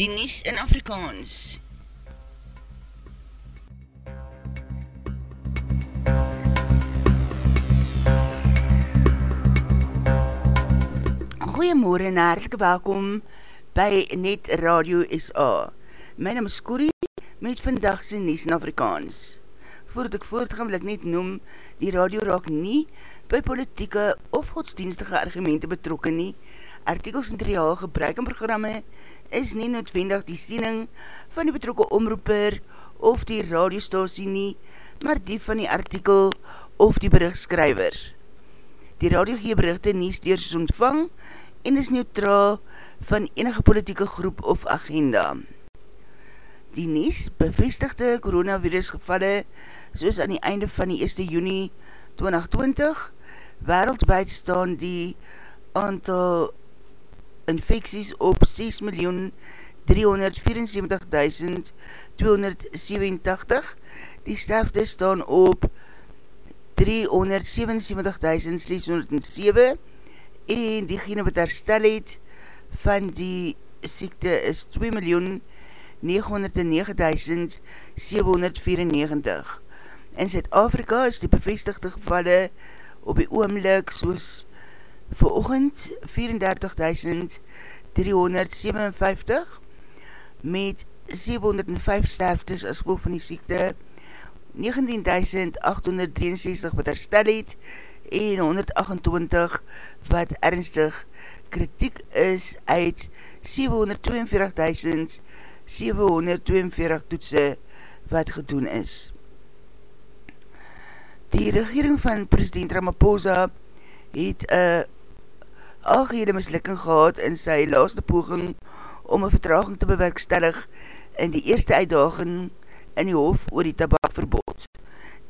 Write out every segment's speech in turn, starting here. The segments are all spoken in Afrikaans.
die Nies in Afrikaans. Goeiemorgen en hartelike welkom by Net Radio SA. My naam is Corrie met vandagse Nies in Afrikaans. Voordat ek voortgaan wil ek net noem, die radio raak nie by politieke of godsdienstige argumente betrokken nie. Artikels en triaal gebruik in programme is nie noodwendig die siening van die betrokke omroeper of die radiostasie nie, maar die van die artikel of die berichtskryver. Die radio gee berichte nie steers ontvang en is neutraal van enige politieke groep of agenda. Die Nies bevestigde coronavirus gevalle soos aan die einde van die 1 juni 2020 wereldwijd staan die aantal infecties op 6.374.287 die sterfte staan op 377.607 en diegene wat herstel het van die siekte is 2.909.794 in Zuid-Afrika is die bevestigde gevalle op die oomlik soos vir ochend 34.357 met 705 sterftes as gevolg van die siekte 19.863 wat herstel het en 128 wat ernstig kritiek is uit 742.742 toetse wat gedoen is. Die regering van president Ramaphosa het een algehele mislukking gehad in sy laaste poging om een vertraging te bewerkstellig in die eerste uitdaging in die hof oor die tabakverbod.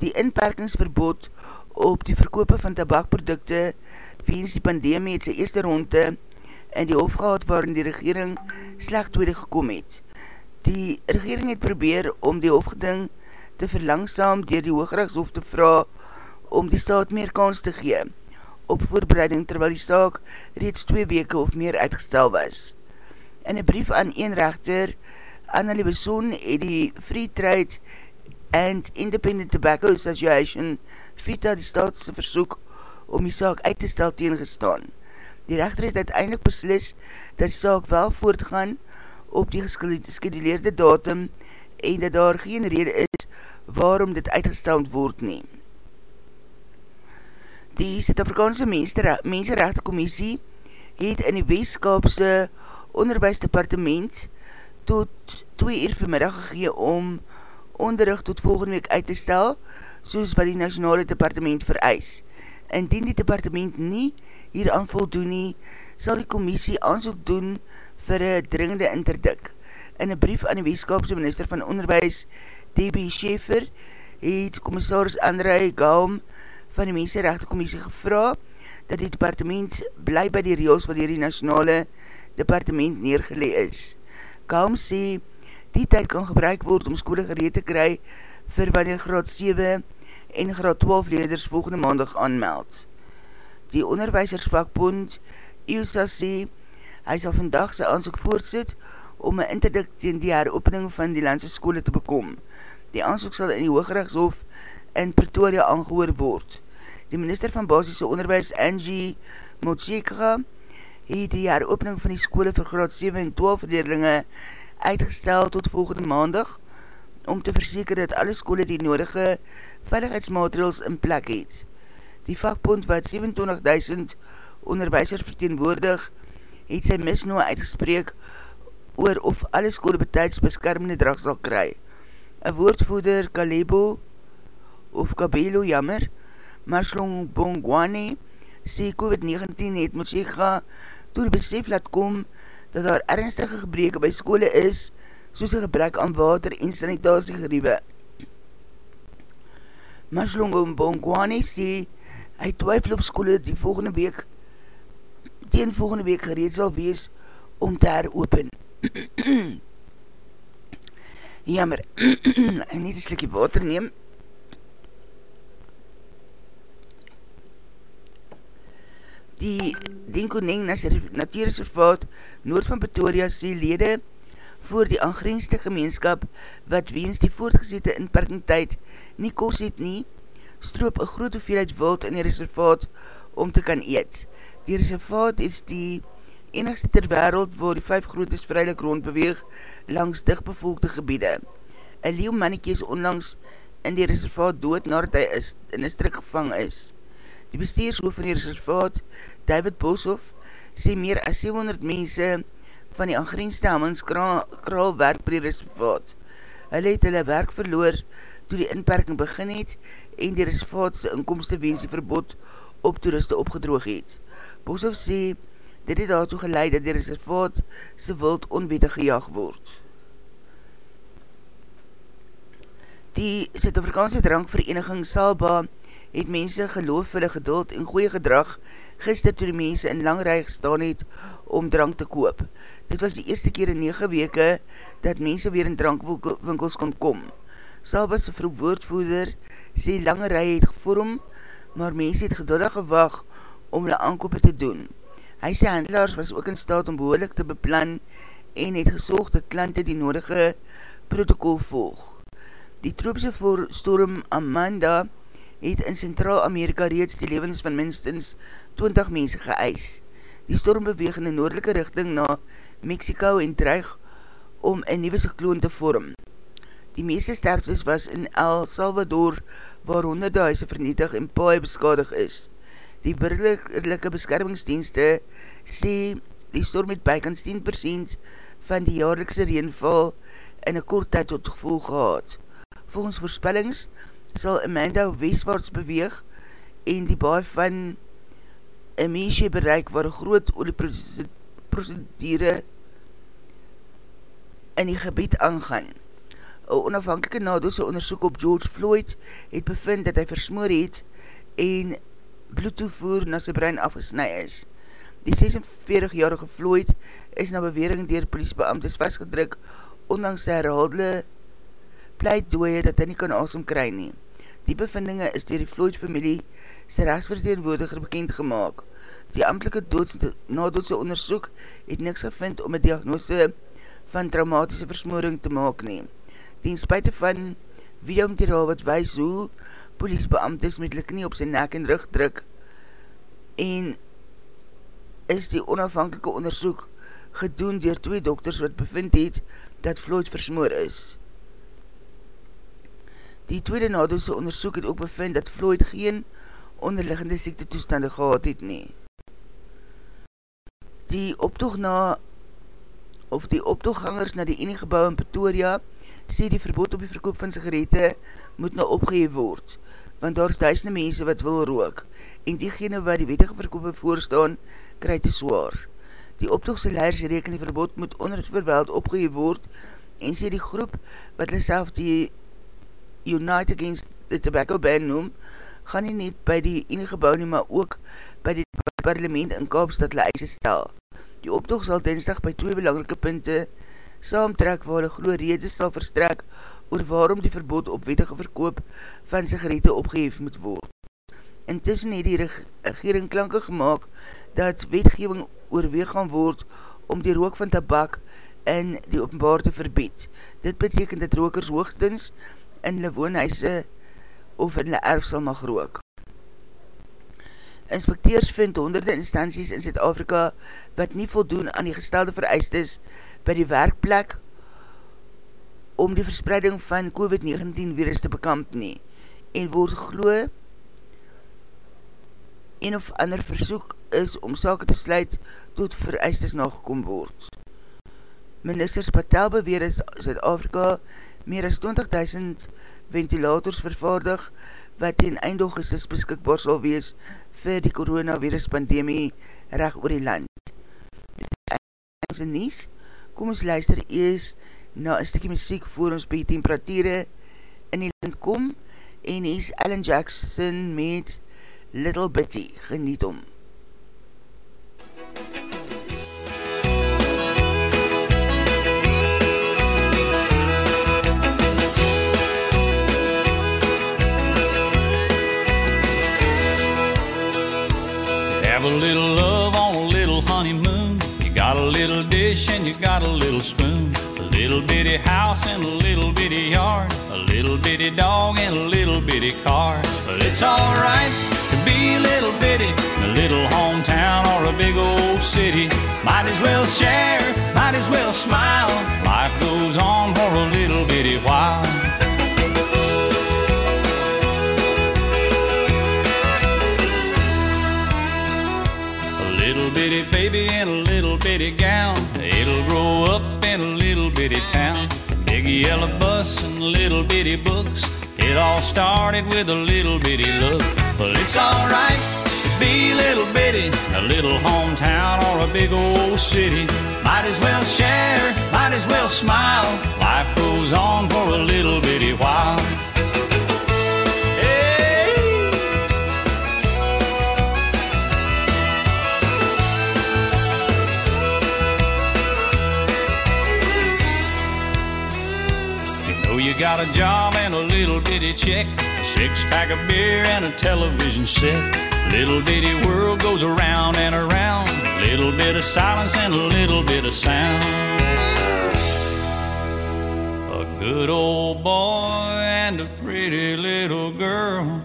Die inperkingsverbod op die verkoop van tabakprodukte weens die pandemie het sy eerste ronde in die hof gehad waarin die regering slecht tweede gekom het. Die regering het probeer om die hofgeding te verlangsaam dier die hoogrechtshof te vraag om die staat meer kans te gee op voorbereiding terwyl die saak reeds twee weke of meer uitgestel was. In een brief aan een rechter, Annelie Besson, het die Free Trade and Independent Tobacco Association VITA die staatse versoek om die saak uit te stel teengestaan. Die rechter het uiteindelik beslis dat die saak wel voortgaan op die geskeduleerde datum en dat daar geen rede is waarom dit uitgesteld word neem. Die Zuid-Afrikaanse Mensenrechte Commissie het in die Westkaapse Onderwijsdepartement tot 2 uur vanmiddag gegee om onderrug tot volgende week uit te stel, soos wat die Nationale Departement vereis. Indien die departement nie hieraan voldoen nie, sal die commissie aanzoek doen vir een dringende interdik. In een brief aan die Westkaapse Minister van Onderwijs, D.B. Schaefer, het commissaris André Gaum van die Mensenrechte Commissie gevra dat die departement bly by die reels wat hier die nationale departement neergelee is. Kaum sê, die tyd kan gebruik word om skole gereed te kry vir wanneer graad 7 en graad 12 leerders volgende maandag aanmeld. Die onderwijsersvakbond EUSA sê, hy sal vandag sy aanzoek voortsit om een interdikt teen die heropening van die landse skole te bekom. Die aanzoek sal in die Hoogrechtshof in Pretoria aangehoor word. Die minister van basisse onderwijs Angie Motshekra het die heropening van die skole vir graad 7 en 12 leerlinge uitgestel tot volgende maandag om te verseker dat alle skole die nodige veiligheidsmaterials in plek het. Die vakbond wat 27.000 onderwijsers verteenwoordig het sy misnoe uitgespreek oor of alle skole betijds beskermende drag sal kry. Een woordvoeder Kalebo of Kabelo jammer, Maslong Bongwane sê COVID-19 het Moshega toe die besef laat kom dat daar ernstige gebreke by skole is soos een gebrek aan water en sanitasie geriewe. Maslong Bongwane sê hy twyfel of skole die volgende week teen volgende week gereed sal wees om te heropen. jammer, nie die slikkie water neem, Die Dinkoneng Natuurreservaat Noord van Pretoria sê lede voor die aangrensde gemeenskap wat weens die voortgezette inperkingtijd nie kos het nie, stroop een groot hoeveelheid wild in die reservaat om te kan eet. Die reservaat is die enigste ter wereld waar die vijf grootes vrylik rondbeweeg langs dichtbevolkte gebiede. Een leeuw mannetjie is onlangs in die reservaat dood nadat hy is, in een strik gevang is. Die bestuurshoof van die reservaat, David Boshoff, sê meer as 700 mense van die angrenste Hammans kraal werk by die reservaat. Hulle het hulle werk verloor toe die inperking begin het en die reservaatse inkomste wens die verbod op toeriste opgedroog het. Boshoff sê, dit het daartoe geleid dat die reservaat se wild onwettig gejaag word. Die Zuid-Afrikaanse drankvereniging Salba het mense geloof vir die geduld en goeie gedrag gister toe die mense in lang rij gestaan het om drank te koop. Dit was die eerste keer in 9 weke dat mense weer in drankwinkels kon kom. Salba's woordvoerder sê lange rij het gevorm, maar mense het geduldig gewag om die aankoop te doen. Hy sê handelaars was ook in staat om behoorlik te beplan en het gesorg dat klante die nodige protocol volg. Die troopse storm Amanda het in Centraal-Amerika reeds die levens van minstens 20 mense geëis. Die storm beweeg in die noordelike richting na Mexico en dreig om een nieuwe cycloon te vorm. Die meeste sterftes was in El Salvador, waar honderde huise vernietig en paai beskadig is. Die burgerlijke beskermingsdienste sê die storm het bykans 10% van die jaarlikse reenval in een kort tyd tot gevoel gehad. Volgens voorspellings sal Amanda westwaarts beweeg en die baie van Amicia bereik waar groot olieprocedure in die gebied aangaan. Een onafhankelike nadoose onderzoek op George Floyd het bevind dat hy versmoor het en bloedtoevoer na sy brein afgesnij is. Die 46-jarige Floyd is na bewering dier politiebeamtes vastgedruk ondanks sy herhaalde pleit dooie dat hy nie kan asem kry nie. Die bevindinge is dier die Floyd-familie sy rechtsverteenwoordiger bekend gemaakt. Die amtelike nadoodse onderzoek het niks gevind om een diagnose van traumatische versmoring te maak nie. Die spuite van videomateriaal wat wees hoe politiebeamtes met hulle knie op sy nek en rug druk en is die onafhankelike onderzoek gedoen dier twee dokters wat bevind het dat Floyd versmoor is. Die tweede nadoose onderzoek het ook bevind dat Floyd geen onderliggende siekte toestande gehad het nie. Die optoog na of die optooggangers na die ene gebouw in Pretoria sê die verbod op die verkoop van sigarette moet nou opgeheef word, want daar is duisende mense wat wil rook en diegene wat die wettige verkoop voorstaan, krijg te zwaar. Die optoogse leiders reken die verbod moet onder het verweld opgeheef word en sê die groep wat hulle self die Unite Against the Tobacco Ban noem, gaan nie net by die ene gebouw nie, maar ook by die parlement in Kaapstad hulle eise stel. Die optoog sal dinsdag by twee belangrike punte saamtrek waar hulle groe redes sal verstrek oor waarom die verbod op wettige verkoop van sigarette opgeheef moet word. Intussen het die regering klanke gemaakt dat wetgeving oorweeg gaan word om die rook van tabak in die openbaar te verbied. Dit beteken dat rokers hoogstens in hulle woonhuise of in hulle erf sal mag rook. Inspecteurs vind honderde instanties in Zuid-Afrika wat nie voldoen aan die gestelde vereistes by die werkplek om die verspreiding van COVID-19 virus te bekamp nie en word glo een of ander versoek is om sake te sluit tot vereistes nagekom word. Ministers Patel beweer is Zuid-Afrika meer as 20.000 ventilators vervaardig wat in einde augustus beskikbaar sal wees vir die coronavirus pandemie reg oor die land. Dit is in Nies, kom ons luister ees na een stikkie muziek voor ons by temperatuur in die land kom en is Alan Jackson met Little Bitty, geniet om. Have a little love on a little honeymoon. You got a little dig fish and you got a little spoon. A little bitty house and a little bitty yard. A little bitty dog and a little bitty car. But it's alright to be a little bitty a little hometown or a big old city. Might as well share, might as well smile. Life goes on for a little bitty while. Baby in a little bitty gown. It'll grow up in a little bitty town. Big yellow bus and little bitty books. It all started with a little bitty look. Well, it's alright to be little bitty, a little hometown or a big old city. Might as well share, might as well smile. Life goes on for a little bitty while. Got a job and a little bitty check, a six pack of beer and a television set. Little bitty world goes around and around. Little bit of silence and a little bit of sound. A good old boy and a pretty little girl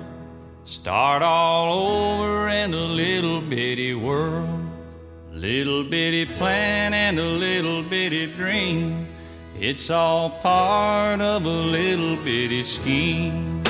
start all over in a little bitty world. Little bitty plan and a little bitty dream. It's all part of a little bitty scheme.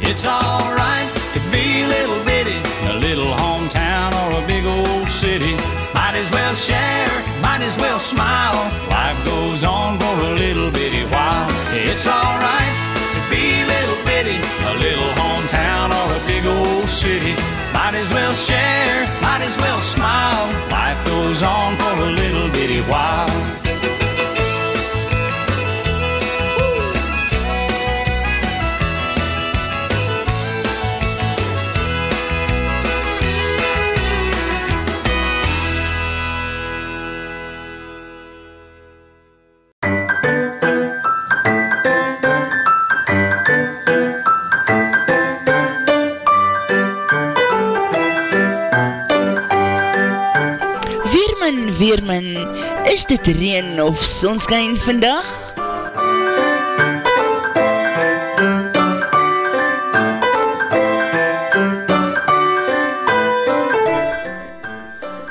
It's alright to be a little bitty a little hometown or a big old city. Might as well share, might as well smile. Life goes on for a little bitty while. It's alright to be a little bitty a little hometown or a big old city. Might as well share, reen of sonskijn vandag?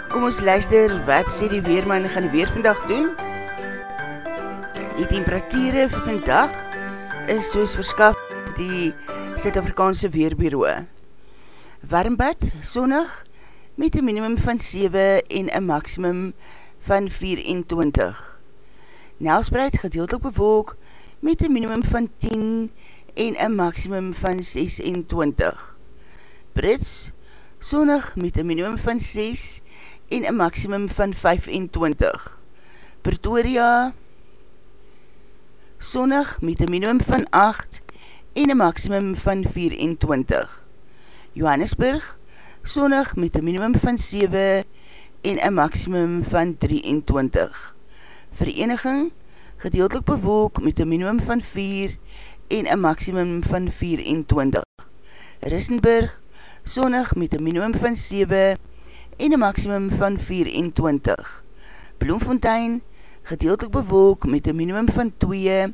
Kom ons luister, wat sê die Weerman gaan weer vandag doen? Die temperatuur vir vandag is soos verskaf die Zuid-Afrikaanse Weerbureau. Warmbad, sonnig, met een minimum van 7 en een maximum van 24. Nelspreid gedeeltelik bewolk met een minimum van 10 en een maximum van 26. Brits, sonnig met een minimum van 6 en een maximum van 25. Pretoria, sonnig met een minimum van 8 en een maximum van 24. Johannesburg, sonnig met een minimum van 7 en een maximum van 23. Vereniging, gedeeltelik bewolk met een minimum van 4 en een maximum van 24. Rissenburg, sonnig met een minimum van 7 en een maximum van 24. Bloemfontein, gedeeltelik bewolk met een minimum van 2 en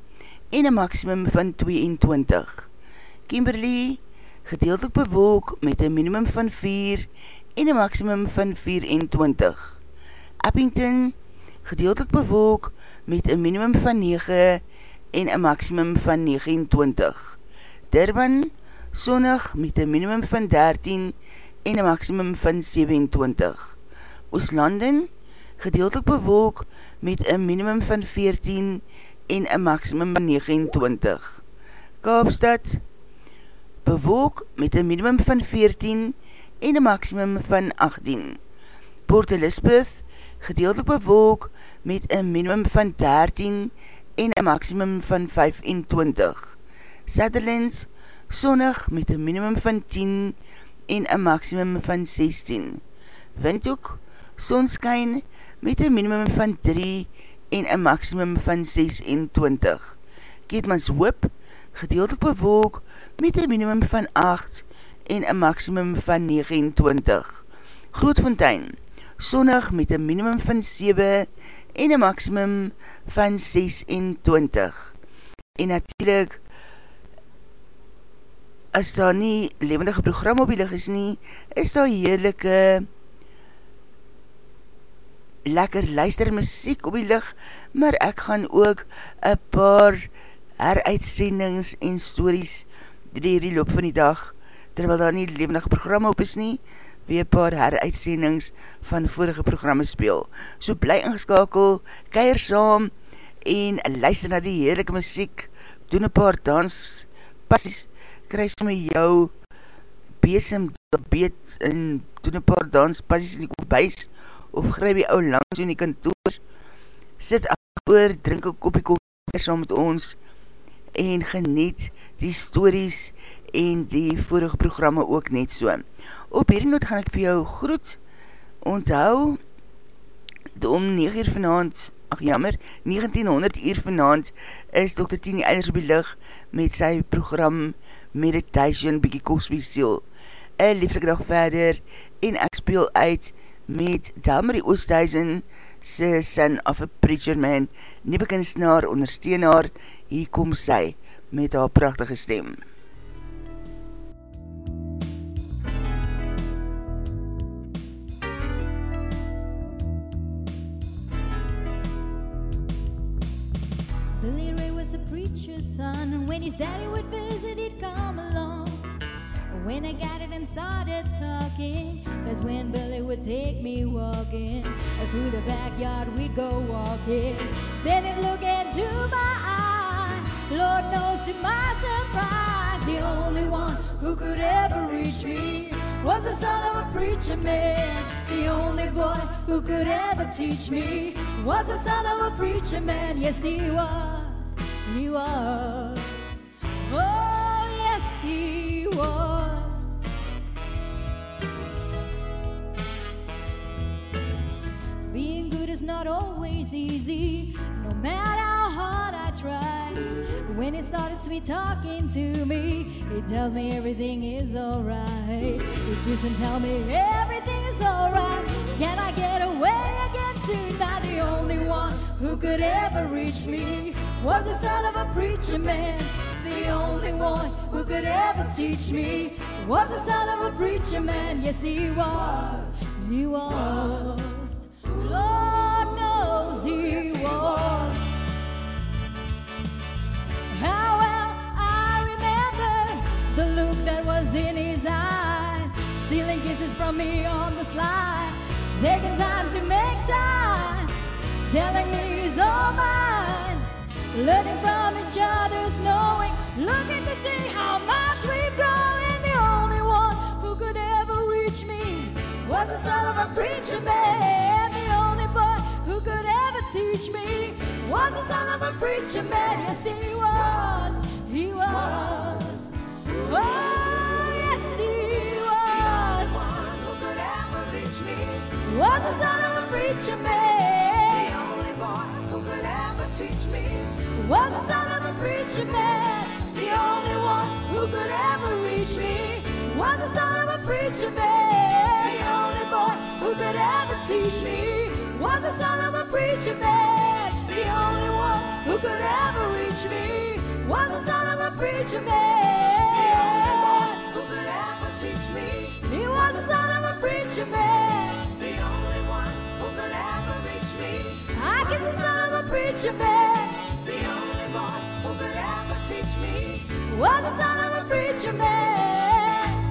een maximum van 22. Kimberley, gedeeltelik bewolk met een minimum van 4 en een maximum van 24. Uppington, gedeeltelik bewolk met een minimum van 9 en een maximum van 29. Durban, sonnig met een minimum van 13 en een maximum van 27. Ooslanden, gedeeltelik bewolk met een minimum van 14 en een maximum van 29. Kaapstad, bewolk met een minimum van 14 en een maximum van 18. Port Elizabeth, gedeeltelik bewolk met een minimum van 13 en een maximum van 25. Sutherland, sonnig met een minimum van 10 en een maximum van 16. Windhoek, sonskyn met een minimum van 3 en een maximum van 26. Keetmans Hoop, gedeeltelik bewolk met een minimum van 8 en een maximum van 29. Grootfontein, sonnig met een minimum van 7 en een maximum van 26. En natuurlijk, as daar nie levendige program op die lig is nie, is daar heerlijke lekker luister muziek op die lig, maar ek gaan ook een paar heruitsendings en stories die die loop van die dag, terwyl daar nie levendige program op is nie, weer paar heruitsendings van vorige programme speel. So bly ingeskakel, keir saam en luister na die heerlijke muziek, doen een paar dans, passies, kry somme jou besem beet en doen een paar dans, passies in die kopbuis, of gryp die ou langs in die kantoor, sit achter, drink een kopie koffie saam met ons, en geniet die stories en die vorige programme ook net so. Op hierdie noot gaan ek vir jou groet, onthou, om 9 uur vanavond, ach jammer, 1900 uur vanavond, is Dr. Tini Eilers op die licht met sy program Meditation Biggie Koswie Seel. Een lieflike dag verder, en ek speel uit met Dalmarie Oosthuizen, sy son of a preacher man, nie bekinsnaar, ondersteunaar, hier kom sy met haar prachtige stem. Started talking, that's when Billy would take me walking. Through the backyard, we'd go walking. Then he'd look into my eyes. Lord knows to my surprise, the only one who could ever reach me was the son of a preacher man. The only boy who could ever teach me was the son of a preacher man. Yes, he was. He was. Good is not always easy, no matter how hard I try. When he started sweet talking to me, he tells me everything is alright. He kiss and tell me everything is alright. Can I get away again tonight? The only one who could ever reach me was the son of a preacher man. The only one who could ever teach me was the son of a preacher man. Yes, he was. He was. In his eyes, stealing kisses from me on the slide, taking time to make time, telling me he's all mine, learning from each other's knowing, looking to see how much we've grown. And the only one who could ever reach me was the son of a preacher man. The only boy who could ever teach me was the son of a preacher man. Yes, he was. He was. Oh, Was the son of a preacher man. The only boy who could ever teach me. Was the son of a preacher man. The only one who could ever reach me. Was the son of a preacher man. The only boy who could ever teach me. Was the son of a preacher man. The only one who could ever reach me. Was the son of a preacher man. Teach me. He was the son of a preacher man. The only one who could ever reach me. I guess the son of a preacher man. The only boy who could ever teach me. Was the son of a preacher man.